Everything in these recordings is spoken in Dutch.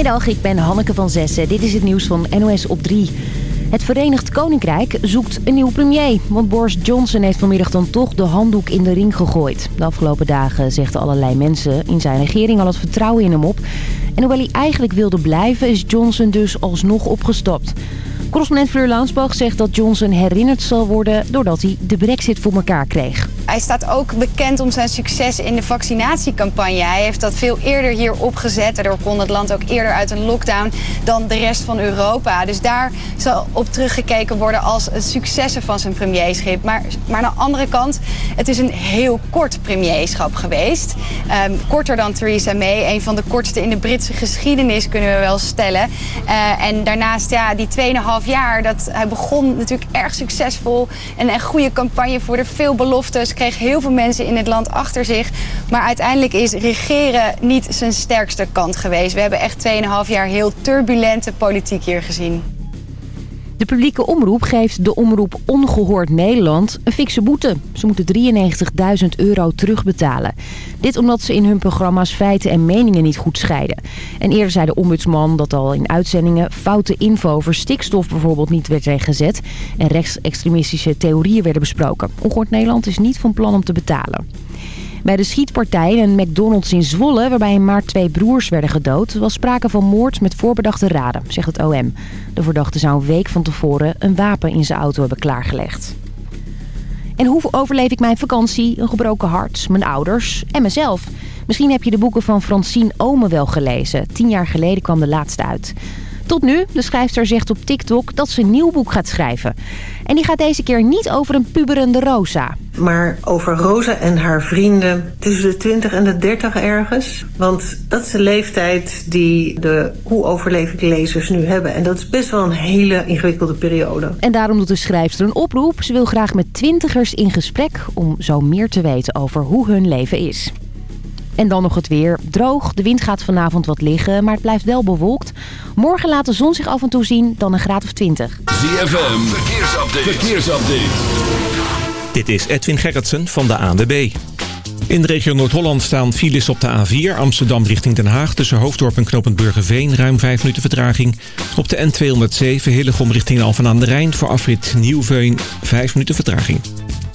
Goedemiddag, ik ben Hanneke van Zessen. Dit is het nieuws van NOS op 3. Het Verenigd Koninkrijk zoekt een nieuw premier. Want Boris Johnson heeft vanmiddag dan toch de handdoek in de ring gegooid. De afgelopen dagen zegden allerlei mensen in zijn regering al het vertrouwen in hem op. En hoewel hij eigenlijk wilde blijven, is Johnson dus alsnog opgestapt. Correspondent Fleur Launsbach zegt dat Johnson herinnerd zal worden doordat hij de brexit voor elkaar kreeg. Hij staat ook bekend om zijn succes in de vaccinatiecampagne. Hij heeft dat veel eerder hier opgezet. Daardoor kon het land ook eerder uit een lockdown dan de rest van Europa. Dus daar zal op teruggekeken worden als het successen van zijn premierschap. Maar, maar aan de andere kant, het is een heel kort premierschap geweest. Um, korter dan Theresa May. Een van de kortste in de Britse geschiedenis kunnen we wel stellen. Uh, en daarnaast, ja, die 2,5 jaar, dat, hij begon natuurlijk erg succesvol. En een goede campagne voerde veel beloftes kreeg heel veel mensen in het land achter zich. Maar uiteindelijk is regeren niet zijn sterkste kant geweest. We hebben echt 2,5 jaar heel turbulente politiek hier gezien. De publieke omroep geeft de omroep Ongehoord Nederland een fikse boete. Ze moeten 93.000 euro terugbetalen. Dit omdat ze in hun programma's feiten en meningen niet goed scheiden. En eerder zei de ombudsman dat al in uitzendingen foute info over stikstof bijvoorbeeld niet werd weggezet. En rechtsextremistische theorieën werden besproken. Ongehoord Nederland is niet van plan om te betalen. Bij de schietpartij in een McDonald's in Zwolle, waarbij in maart twee broers werden gedood, was sprake van moord met voorbedachte raden, zegt het OM. De verdachte zou een week van tevoren een wapen in zijn auto hebben klaargelegd. En hoe overleef ik mijn vakantie, een gebroken hart, mijn ouders en mezelf? Misschien heb je de boeken van Francine Ome wel gelezen. Tien jaar geleden kwam de laatste uit. Tot nu, de schrijfster zegt op TikTok dat ze een nieuw boek gaat schrijven. En die gaat deze keer niet over een puberende Rosa. Maar over Rosa en haar vrienden tussen de 20 en de 30 ergens. Want dat is de leeftijd die de Hoe overleef ik lezers nu hebben. En dat is best wel een hele ingewikkelde periode. En daarom doet de schrijfster een oproep. Ze wil graag met twintigers in gesprek om zo meer te weten over hoe hun leven is. En dan nog het weer. Droog, de wind gaat vanavond wat liggen, maar het blijft wel bewolkt. Morgen laat de zon zich af en toe zien, dan een graad of 20. ZFM, verkeersupdate. verkeersupdate. Dit is Edwin Gerritsen van de ANWB. In de regio Noord-Holland staan files op de A4 Amsterdam richting Den Haag... tussen Hoofddorp en Knopend Burgerveen, ruim 5 minuten vertraging. Op de N207 Hillegom richting Alphen aan de Rijn... voor afrit Nieuwveun, 5 minuten vertraging.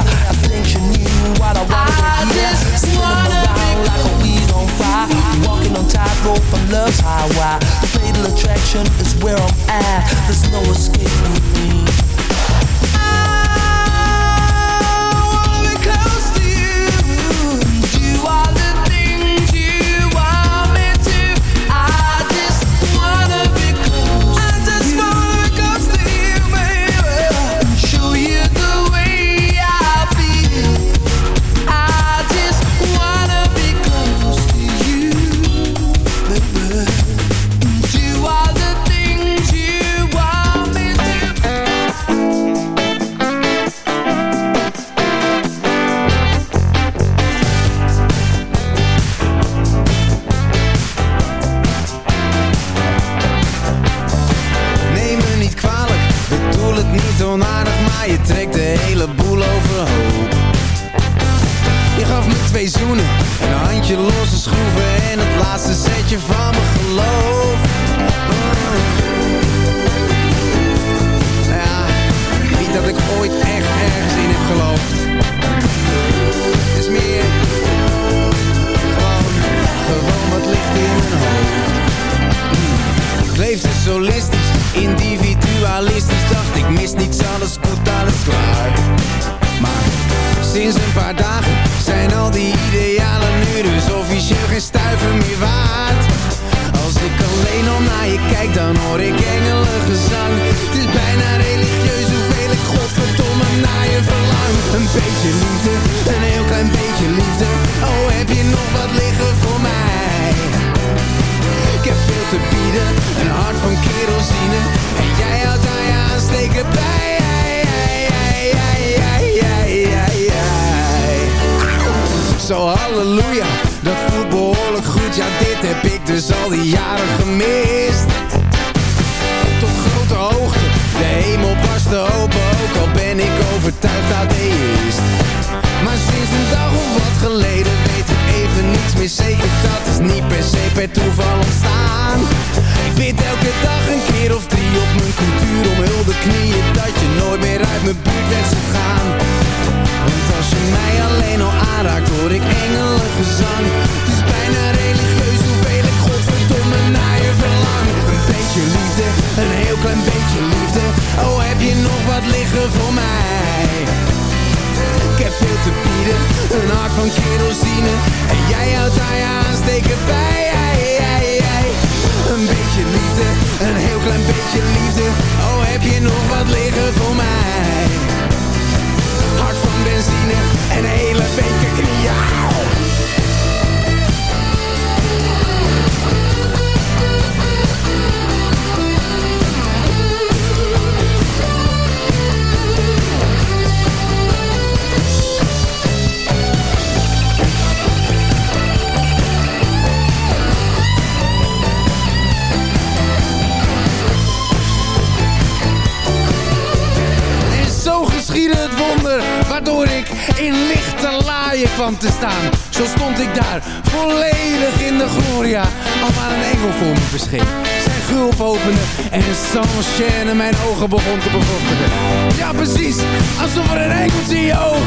I think you knew what I wanted I to hear. Just wanna around like a weed on fire. Walking on tightrope on love's highway. The fatal attraction is where I'm at. There's no escaping me. Een hart van kerosine. En jij houdt aan je aansteken bij Zo halleluja, dat voelt behoorlijk goed. Ja dit heb ik dus al die jaren gemist. Tot grote hoogte, de hemel barstte open Ook al ben ik overtuigd atheïst Maar sinds een dag of wat geleden weet ik niets meer zeker, dat is niet per se per toeval ontstaan. Ik bid elke dag een keer of drie op mijn cultuur om hulde knieën Dat je nooit meer uit mijn buurt bent zou gaan Want als je mij alleen al aanraakt hoor ik engelengezang. Het is bijna religieus hoeveel ik godverdomme naar je verlang. Een beetje liefde, een heel klein beetje liefde. Oh heb je nog wat liggen voor mij? Ik heb veel te bieden, een hart van kerosine. En jij houdt daar je aansteken bij Een beetje liefde, een heel klein beetje liefde. Oh heb je nog wat liggen voor mij? Hart van benzine en hele beker knieën waardoor ik in lichte laaien kwam te staan. Zo stond ik daar, volledig in de gloria, al waar een engel voor me verscheen. Zijn gulp opende en sans mijn ogen begon te bevochtigen. Ja precies, alsof er een engeltje in je oog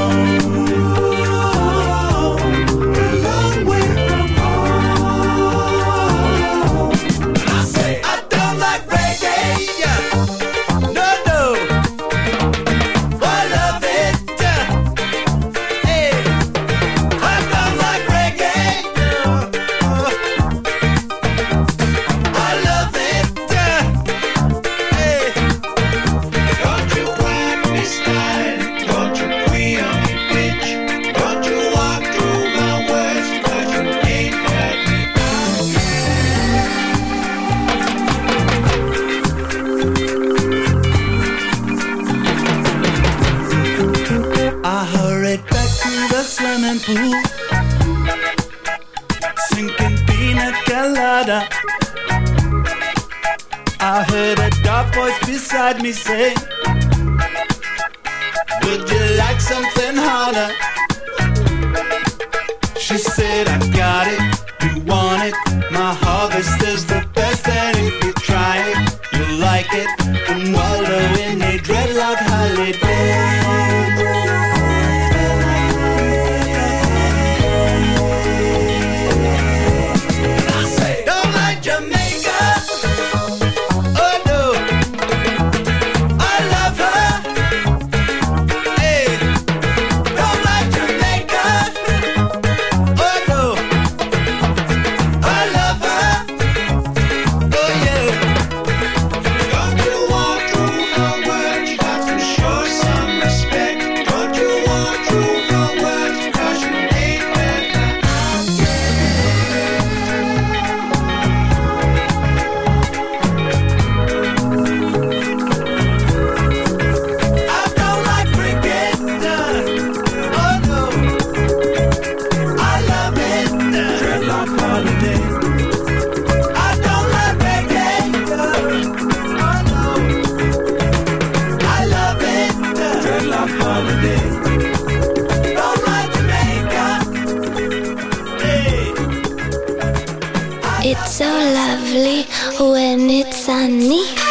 So lovely when it's sunny.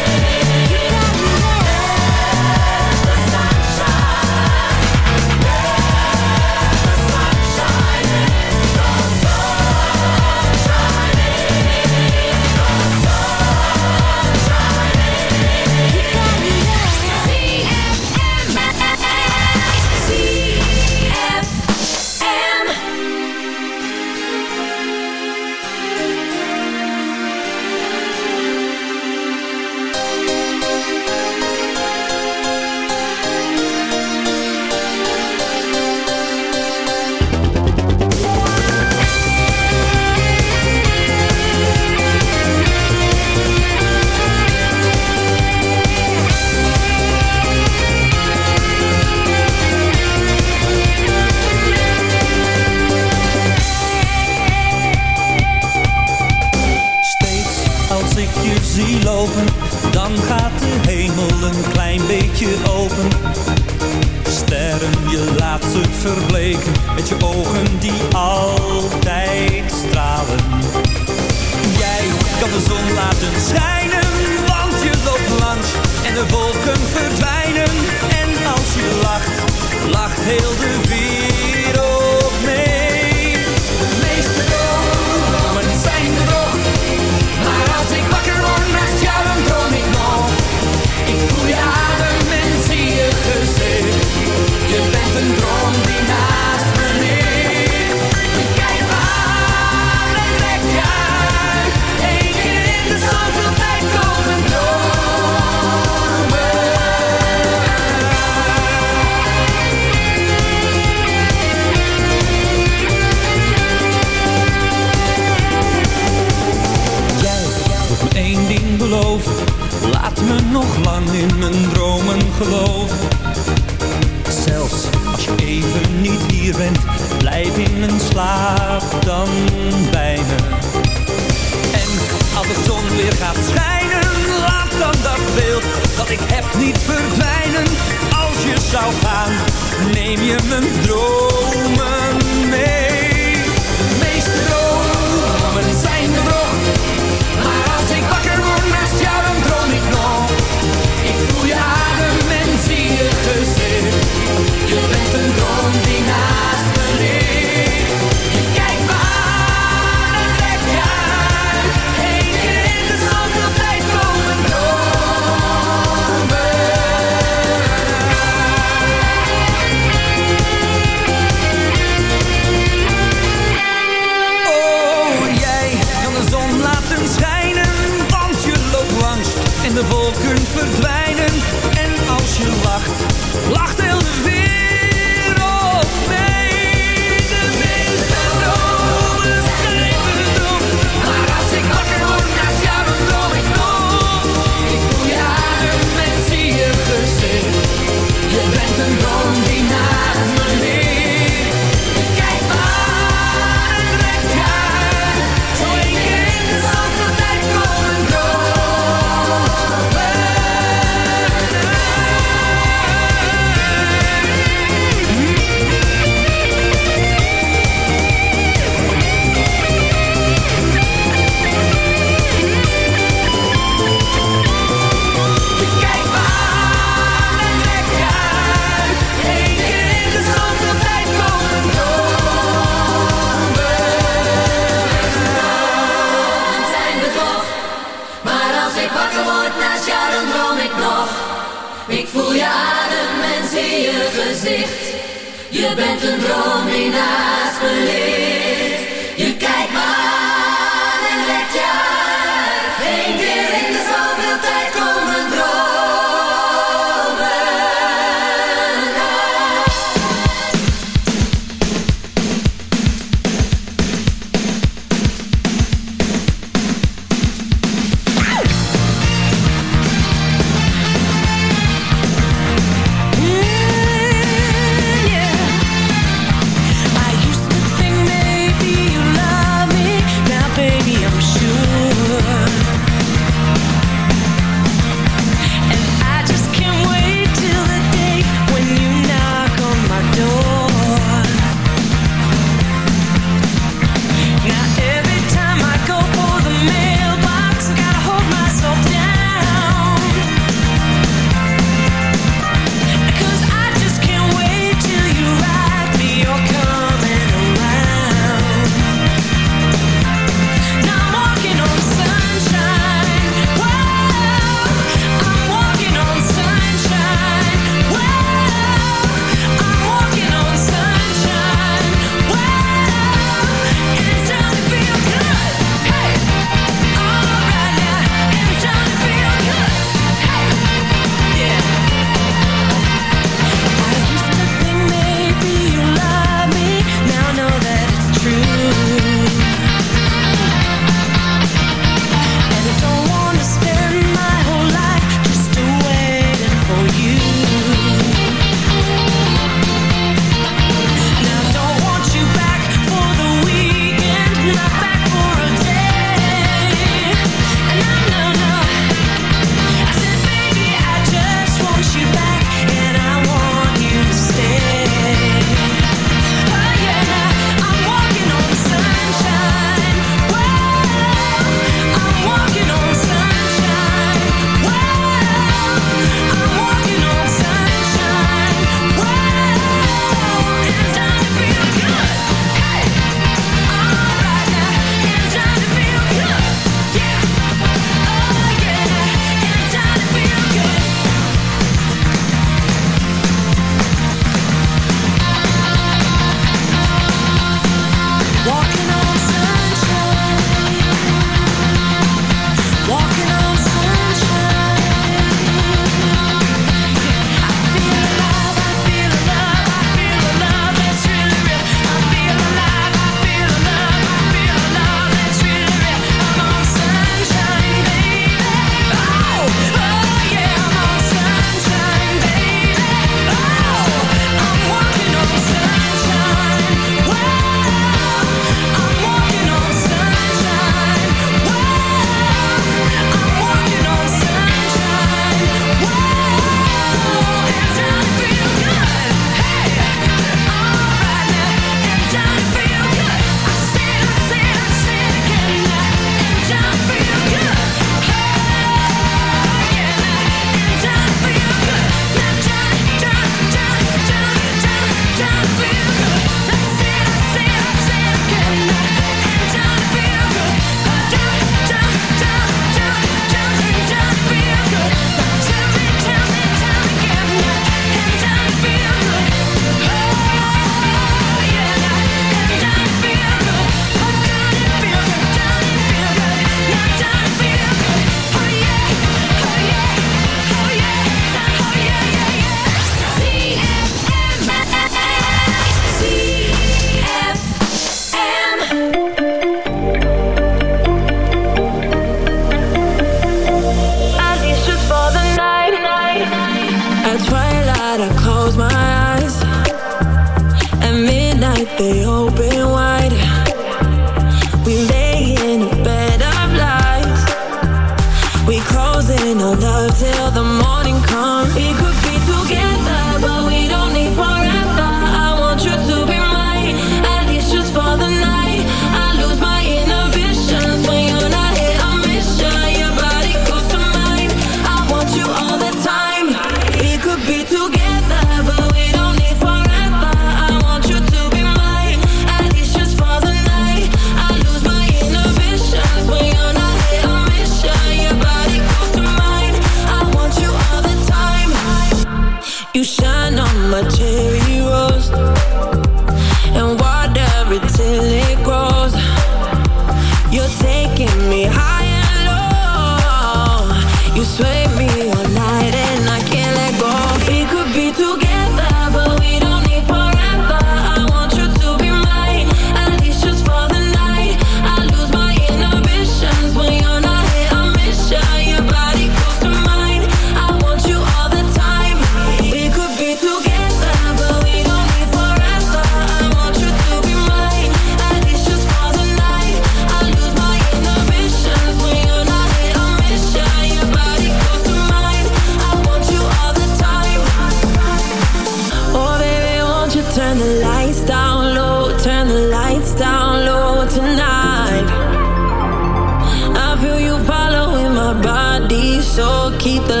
Keep the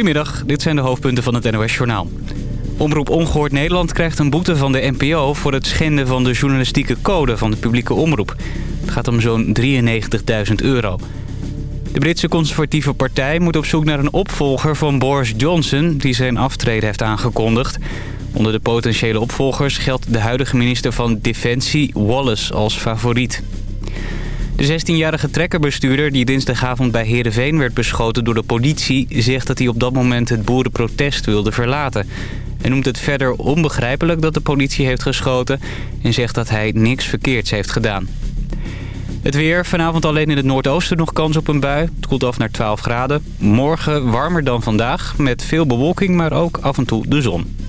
Goedemiddag, dit zijn de hoofdpunten van het NOS-journaal. Omroep Ongehoord Nederland krijgt een boete van de NPO... voor het schenden van de journalistieke code van de publieke omroep. Het gaat om zo'n 93.000 euro. De Britse conservatieve partij moet op zoek naar een opvolger van Boris Johnson... die zijn aftreden heeft aangekondigd. Onder de potentiële opvolgers geldt de huidige minister van Defensie Wallace als favoriet. De 16-jarige trekkerbestuurder die dinsdagavond bij Heerenveen werd beschoten door de politie... zegt dat hij op dat moment het boerenprotest wilde verlaten. Hij noemt het verder onbegrijpelijk dat de politie heeft geschoten... en zegt dat hij niks verkeerds heeft gedaan. Het weer, vanavond alleen in het noordoosten nog kans op een bui. Het koelt af naar 12 graden. Morgen warmer dan vandaag, met veel bewolking, maar ook af en toe de zon.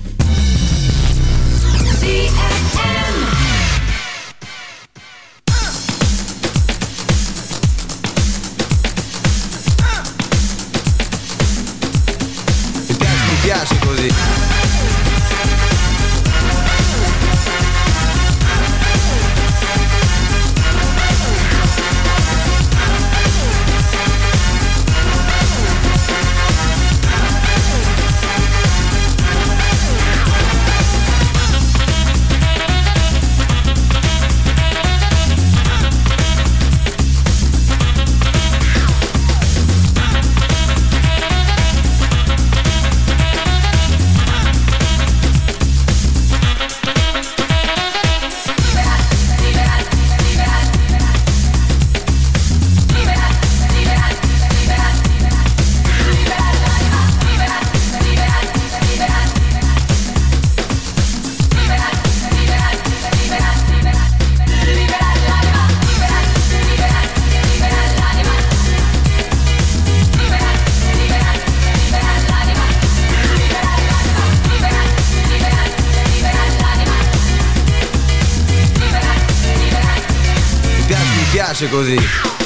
Piace così.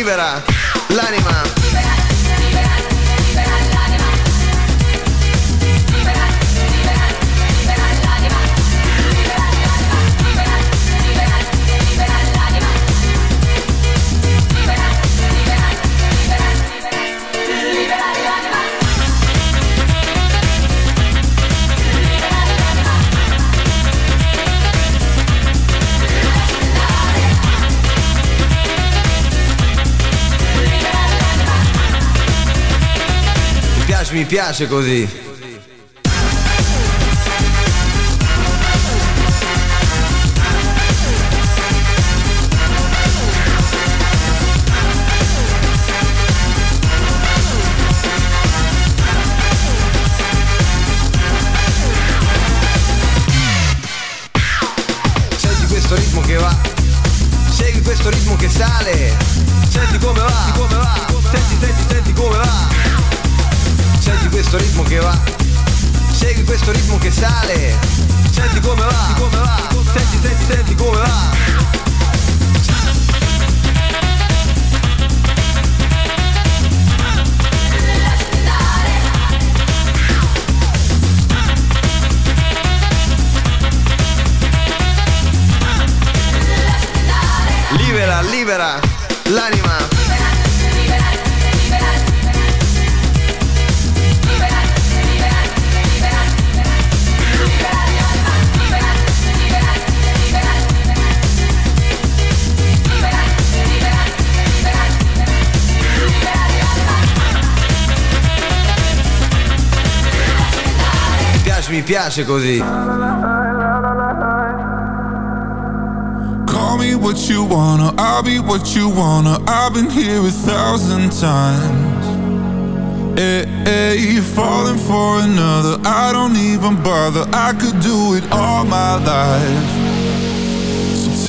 Libera, l'anima. Piace così. Mi piace così. Call me what you wanna, I'll be what you wanna. I've been here a thousand times. Eh, eh, hey, hey, falling for another, I don't even bother. I could do it all my life.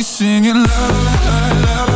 we singing la la la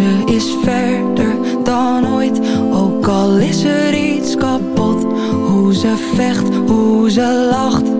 Ze is verder dan ooit, ook al is er iets kapot. Hoe ze vecht, hoe ze lacht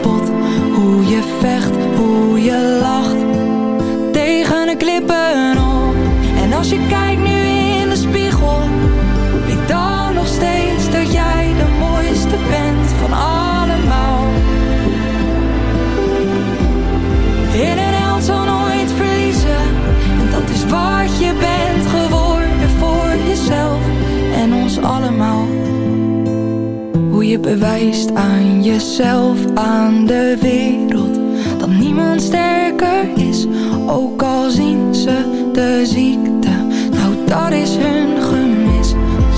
Vecht, hoe je lacht tegen de klippen op. En als je kijkt nu in de spiegel, weet dan nog steeds dat jij de mooiste bent van allemaal. In een held zal nooit verliezen, en dat is wat je bent geworden voor jezelf en ons allemaal. Hoe je bewijst aan jezelf, aan de wereld, niemand sterker is, ook al zien ze de ziekte. Nou, dat is hun gemis.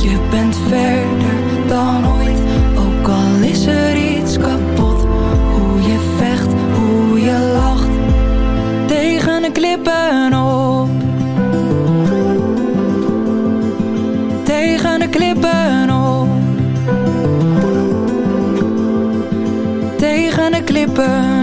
Je bent verder dan ooit, ook al is er iets kapot. Hoe je vecht, hoe je lacht tegen de klippen op. Tegen de klippen op. Tegen de klippen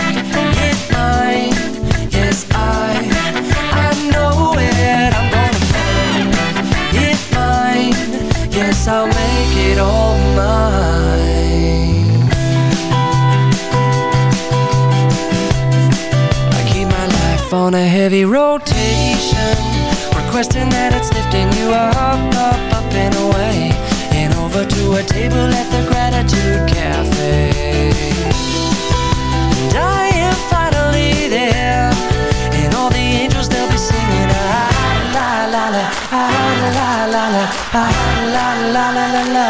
I'll make it all mine. I keep my life on a heavy rotation Requesting that it's lifting you up, up, up and away And over to a table at the Gratitude Cafe. la la, la la la la la.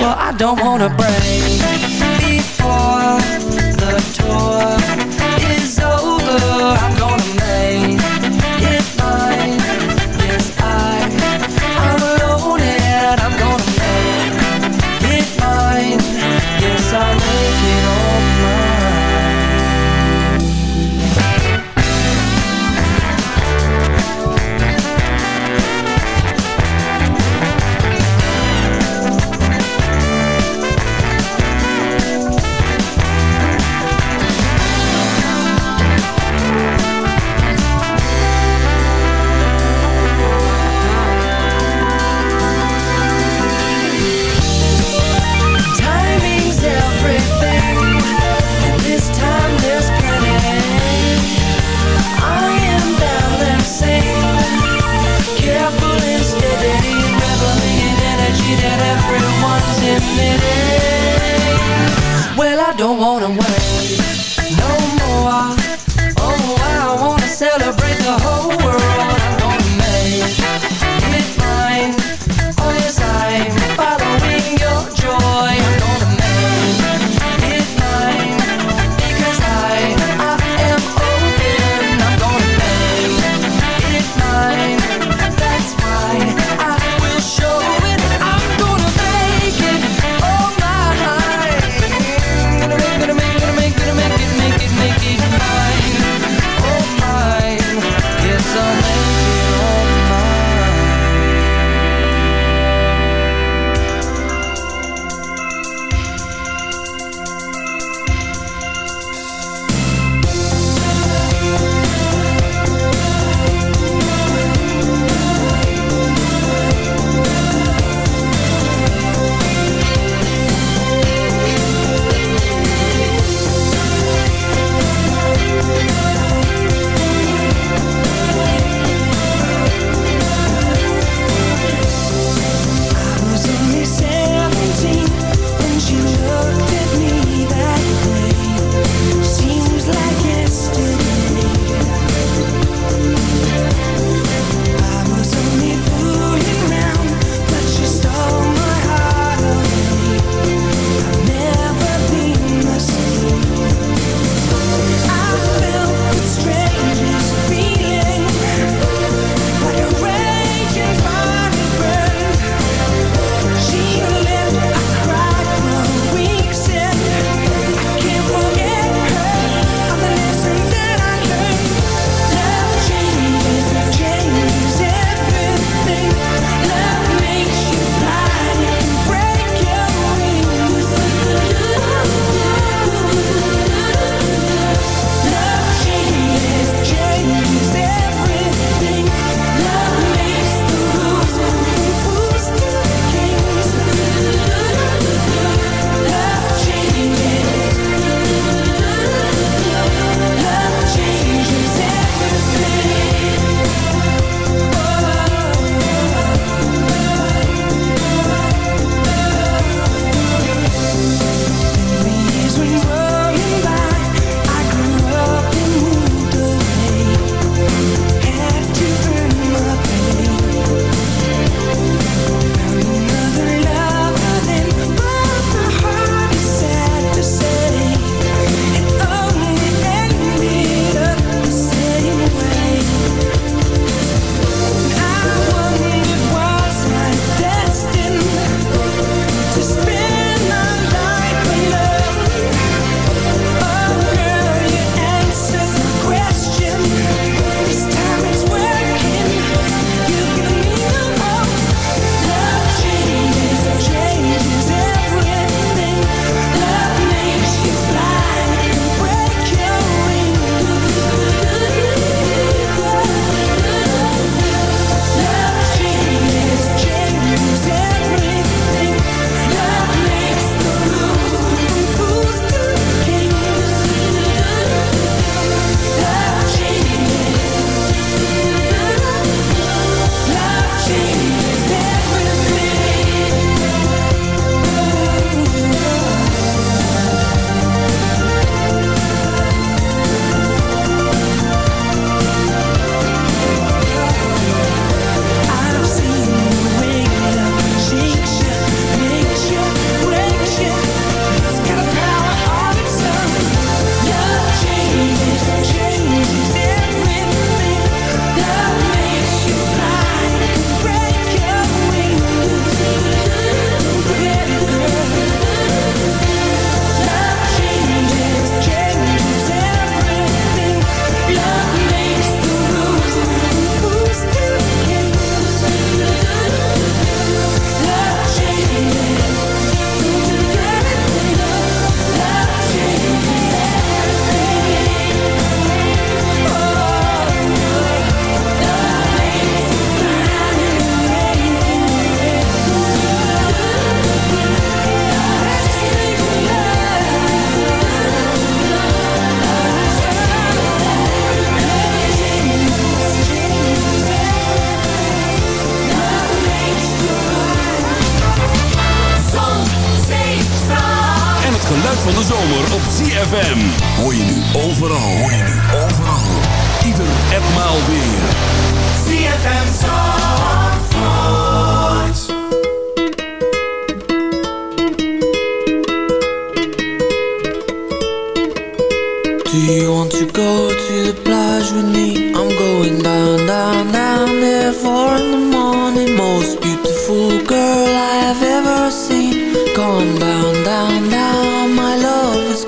Well, I don't wanna break before the tour zomer op CFM. Hoor je nu overal, hoor je nu overal. Ieder en maal weer. ZFM Zandvoort. Do you want to go to the plage with me? I'm going down, down, down there. for the morning, most beautiful girl I've ever seen. gone down, down, down, my love is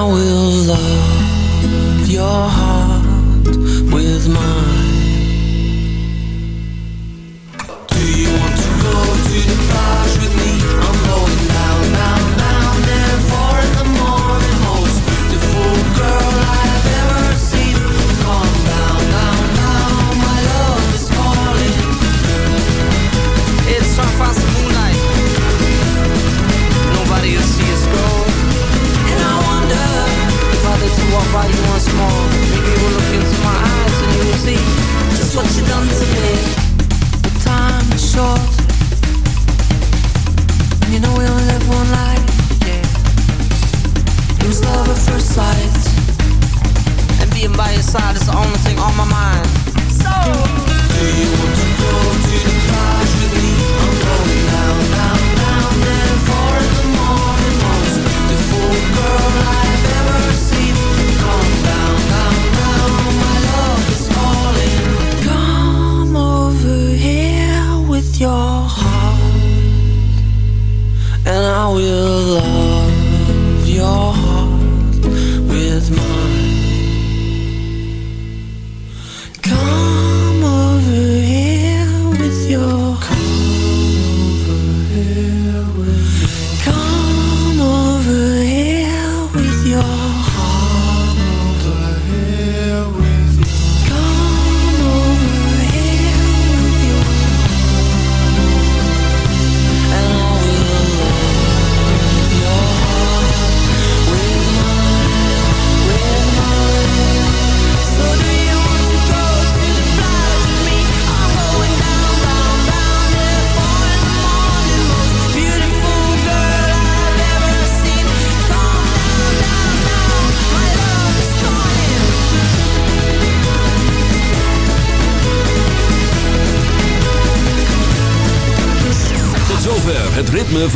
now